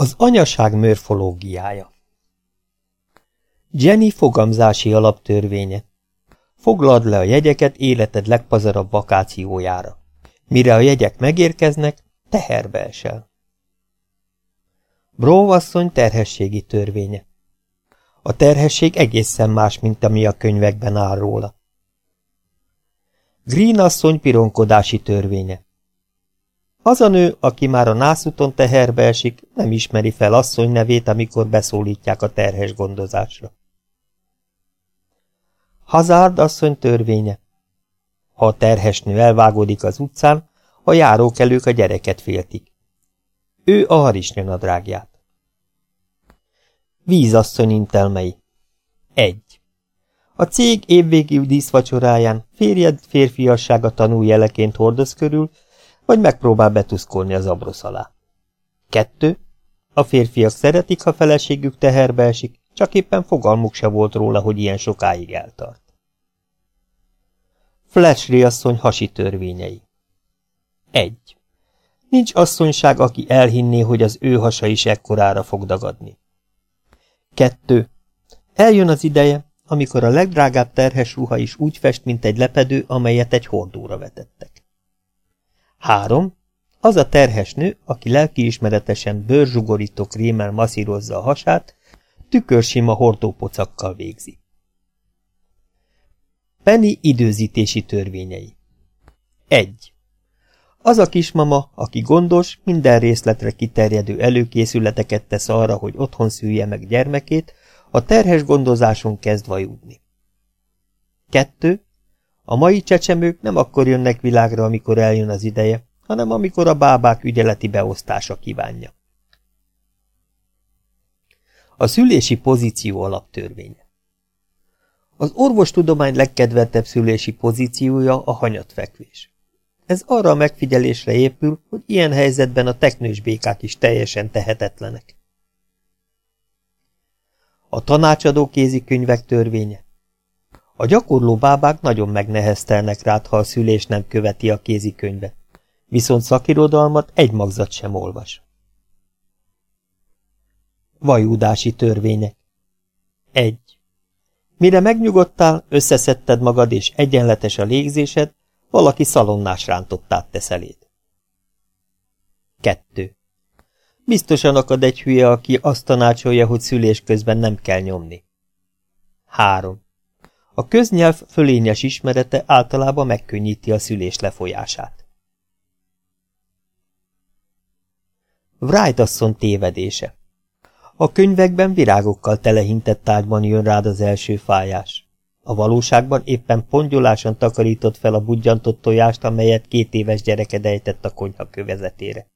Az anyaság morfológiája Jenny fogamzási alaptörvénye. Foglald le a jegyeket életed legpazarabb vakációjára. Mire a jegyek megérkeznek, teherbe esel. Bróvasszony terhességi törvénye. A terhesség egészen más, mint ami a könyvekben áll róla. Green asszony pironkodási törvénye. Az a nő, aki már a nászuton teherbe esik, nem ismeri fel asszony nevét, amikor beszólítják a terhes gondozásra. Hazard asszony törvénye. Ha a terhes nő elvágódik az utcán, a járókelők a gyereket féltik. Ő a harisnyanadrágját. Vízasszony intelmei. 1. A cég évvégi díszvacsoráján férjed férfiassága tanul jeleként hordoz körül, vagy megpróbál betuszkolni az abrosz alá. 2. A férfiak szeretik, ha feleségük teherbe esik, csak éppen fogalmuk se volt róla, hogy ilyen sokáig eltart. Flashley asszony hasi törvényei 1. Nincs asszonyság, aki elhinné, hogy az ő hasa is ekkorára fog dagadni. 2. Eljön az ideje, amikor a legdrágább terhes ruha is úgy fest, mint egy lepedő, amelyet egy hordóra vetettek. 3. Az a terhes nő, aki lelkiismeretesen bőrzsugorító krémmel masszírozza a hasát, tükörsima hordópocakkal végzi. Penny időzítési törvényei 1. Az a kismama, aki gondos, minden részletre kiterjedő előkészületeket tesz arra, hogy otthon szülje meg gyermekét, a terhes gondozáson kezd vajudni. 2. A mai csecsemők nem akkor jönnek világra, amikor eljön az ideje, hanem amikor a bábák ügyeleti beosztása kívánja. A szülési pozíció alaptörvénye Az orvostudomány legkedveltebb szülési pozíciója a hanyatfekvés. Ez arra a megfigyelésre épül, hogy ilyen helyzetben a teknős békák is teljesen tehetetlenek. A tanácsadó kézikönyvek törvénye A gyakorló bábák nagyon megneheztelnek rád, ha a szülés nem követi a kézikönyvet, viszont szakirodalmat egy magzat sem olvas. Vajúdási törvények 1. Mire megnyugodtál, összeszedted magad és egyenletes a légzésed, valaki szalonnás rántottát tesz eléd. 2. Biztosan akad egy hülye, aki azt tanácsolja, hogy szülés közben nem kell nyomni. 3. A köznyelv fölényes ismerete általában megkönnyíti a szülés lefolyását. Wright asszony tévedése A könyvekben virágokkal telehintett tárgyban jön rád az első fájás. A valóságban éppen pongyolásan takarított fel a budjantott tojást, amelyet két éves gyereked ejtett a konyha kövezetére.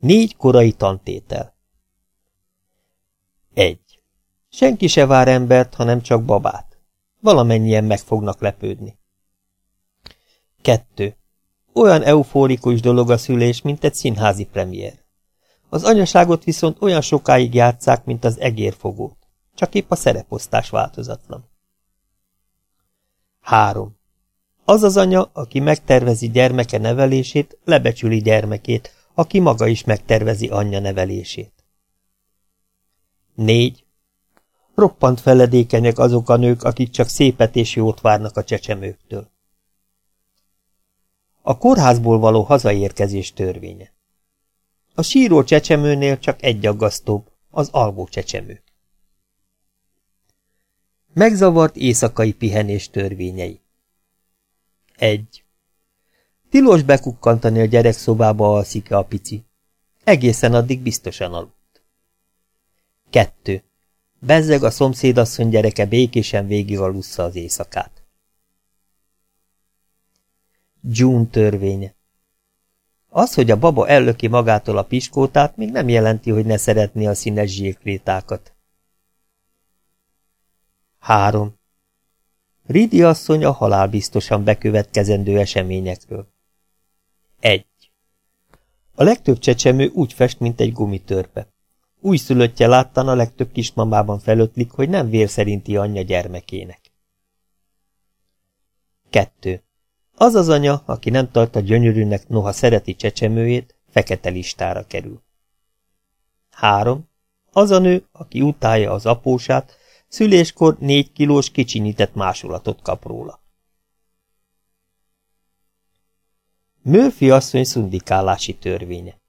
Négy korai tantétel. Egy. Senki se vár embert, hanem csak babát. Valamennyien meg fognak lepődni. Kettő. Olyan eufórikus dolog a szülés, mint egy színházi premier. Az anyaságot viszont olyan sokáig játszák, mint az egérfogót. Csak épp a szereposztás változatlan. 3. Az az anya, aki megtervezi gyermeke nevelését, lebecsüli gyermekét, aki maga is megtervezi anyja nevelését. 4. Roppant feledékenyek azok a nők, akik csak szépet és jót várnak a csecsemőktől. A kórházból való hazaérkezés törvénye. A síró csecsemőnél csak egy aggasztóbb, az alvó csecsemő. Megzavart éjszakai pihenés törvényei. 1. Tilos bekukkantani a gyerekszobába alszik-e a pici. Egészen addig biztosan aludt. 2. Bezzeg a szomszédasszony gyereke békésen végig alussza az éjszakát. June törvénye Az, hogy a baba ellöki magától a piskótát, még nem jelenti, hogy ne szeretné a színes zsírkrétákat. 3. Ridi asszony a halálbiztosan bekövetkezendő eseményekről. 1. A legtöbb csecsemő úgy fest, mint egy gumitörpe. Újszülöttje láttan a legtöbb kismamában felötlik, hogy nem vér szerinti anyja gyermekének. 2. Az az anya, aki nem tart a gyönyörűnek, noha szereti csecsemőjét, fekete listára kerül. Három. Az a nő, aki utálja az apósát, szüléskor négy kilós kicsinyített másolatot kap róla. Murphy asszony szundikálási törvénye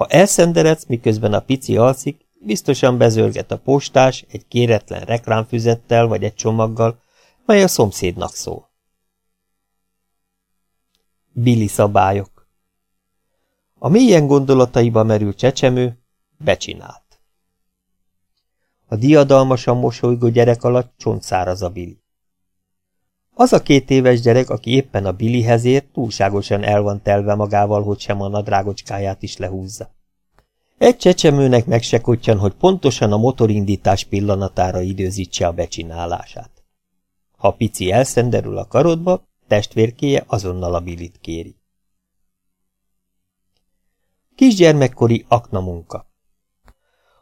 Ha elszenderedsz, miközben a pici alszik, biztosan bezörget a postás egy kéretlen reklámfüzettel vagy egy csomaggal, mely a szomszédnak szól. Billy szabályok A mélyen gondolataiba merült csecsemő becsinált. A diadalmasan mosolygó gyerek alatt csontszáraz a Billy. Az a két éves gyerek, aki éppen a Billyhez ért, túlságosan el van telve magával, hogy sem a nadrágocskáját is lehúzza. Egy csecsemőnek meg se kottyan, hogy pontosan a motorindítás pillanatára időzítse a becsinálását. Ha pici elszenderül a karodba, testvérkéje azonnal a bilit kéri. Kisgyermekkori akna munka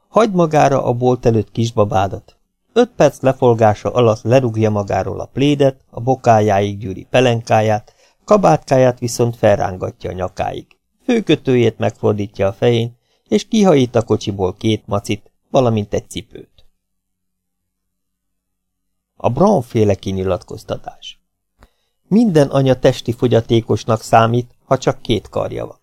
Hagy magára a bolt előtt kisbabádat. Öt perc lefolgása alatt lerúgja magáról a plédet, a bokájáig gyűri pelenkáját, kabátkáját viszont felrángatja a nyakáig. Főkötőjét megfordítja a fején, és kihajít a kocsiból két macit, valamint egy cipőt. A Brown-féle kinyilatkoztatás Minden anya testi fogyatékosnak számít, ha csak két karja van.